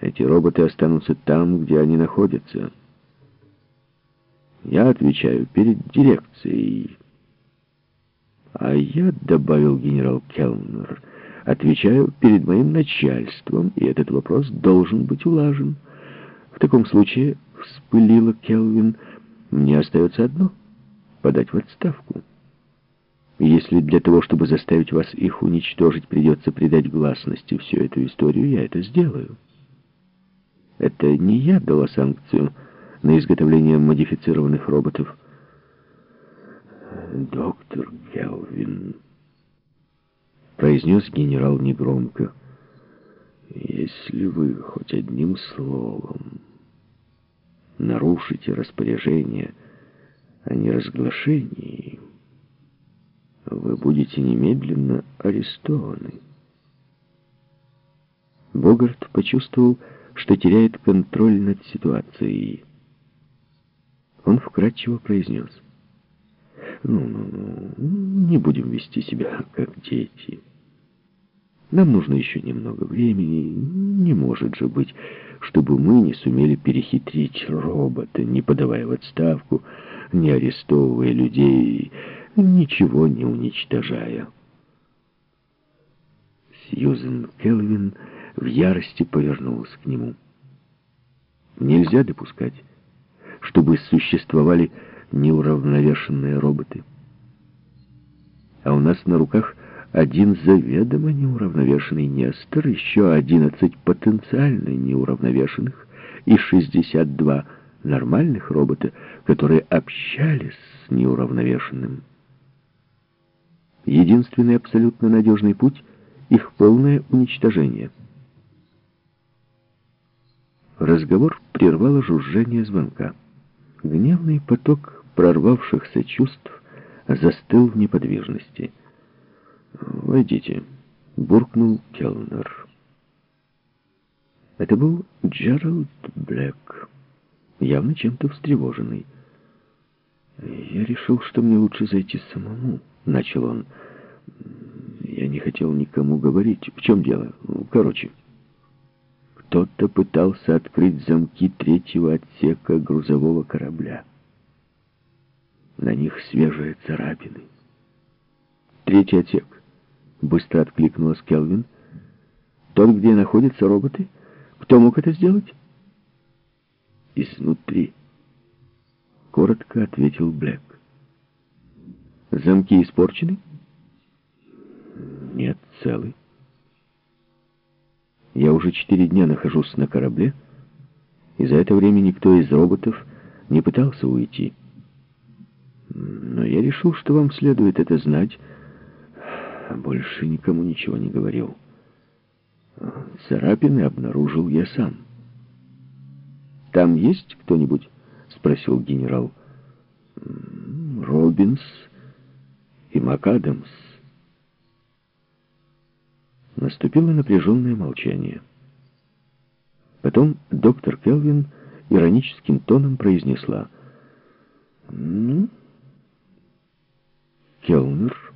Эти роботы останутся там, где они находятся. Я отвечаю перед дирекцией. А я, добавил генерал Келнер, отвечаю перед моим начальством, и этот вопрос должен быть улажен. В таком случае, вспылила Келвин, мне остается одно — подать в отставку. Если для того, чтобы заставить вас их уничтожить, придется придать гласности всю эту историю, я это сделаю. Это не я дала санкцию на изготовление модифицированных роботов. «Доктор Келвин», — произнес генерал негромко, — «если вы хоть одним словом нарушите распоряжение о неразглашении, вы будете немедленно арестованы». Богарт почувствовал, что теряет контроль над ситуацией. Он вкратчиво произнес. «Ну-ну-ну, не будем вести себя как дети. Нам нужно еще немного времени. Не может же быть, чтобы мы не сумели перехитрить робота, не подавая в отставку, не арестовывая людей, ничего не уничтожая». Сьюзен Келвин в ярости повернулась к нему. Нельзя допускать, чтобы существовали неуравновешенные роботы. А у нас на руках один заведомо неуравновешенный Нестор, еще одиннадцать потенциально неуравновешенных и шестьдесят два нормальных робота, которые общались с неуравновешенным. Единственный абсолютно надежный путь — их полное уничтожение — Разговор прервало жужжание звонка. Гневный поток прорвавшихся чувств застыл в неподвижности. «Войдите», — буркнул Келнер. Это был Джеральд Блэк, явно чем-то встревоженный. «Я решил, что мне лучше зайти самому», — начал он. «Я не хотел никому говорить. В чем дело? Короче...» Кто-то пытался открыть замки третьего отсека грузового корабля. На них свежие царапины. Третий отсек. Быстро откликнулась Келвин. Тот, где находятся роботы? Кто мог это сделать? Изнутри. Коротко ответил Блэк. Замки испорчены? Нет, целый. Я уже четыре дня нахожусь на корабле, и за это время никто из роботов не пытался уйти. Но я решил, что вам следует это знать, больше никому ничего не говорил. Царапины обнаружил я сам. «Там есть кто-нибудь?» — спросил генерал. «Робинс и МакАдамс». Наступило напряженное молчание. Потом доктор Келвин ироническим тоном произнесла. «Ну?» Келнер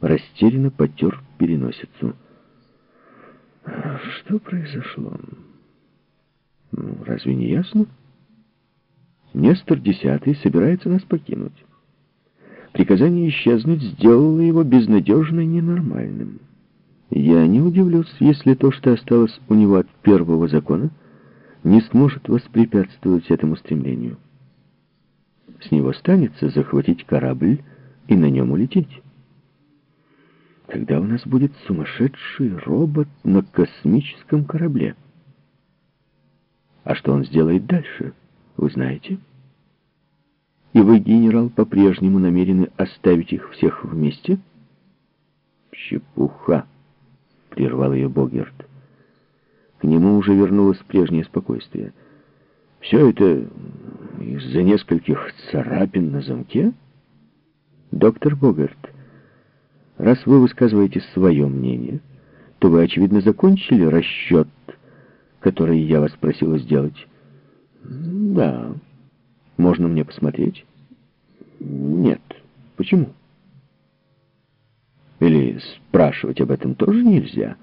растерянно потер переносицу. «Что произошло? Ну, разве не ясно? Нестор Десятый собирается нас покинуть. Приказание исчезнуть сделало его безнадежно ненормальным». Я не удивлюсь, если то, что осталось у него от первого закона, не сможет воспрепятствовать этому стремлению. С него станется захватить корабль и на нем улететь. Тогда у нас будет сумасшедший робот на космическом корабле. А что он сделает дальше, вы знаете? И вы, генерал, по-прежнему намерены оставить их всех вместе? Чепуха прервал ее Богерт. К нему уже вернулось прежнее спокойствие. Все это из-за нескольких царапин на замке? Доктор Богерт, раз вы высказываете свое мнение, то вы, очевидно, закончили расчет, который я вас просила сделать. Да. Можно мне посмотреть? Нет. Почему? Или спрашивать об этом тоже нельзя?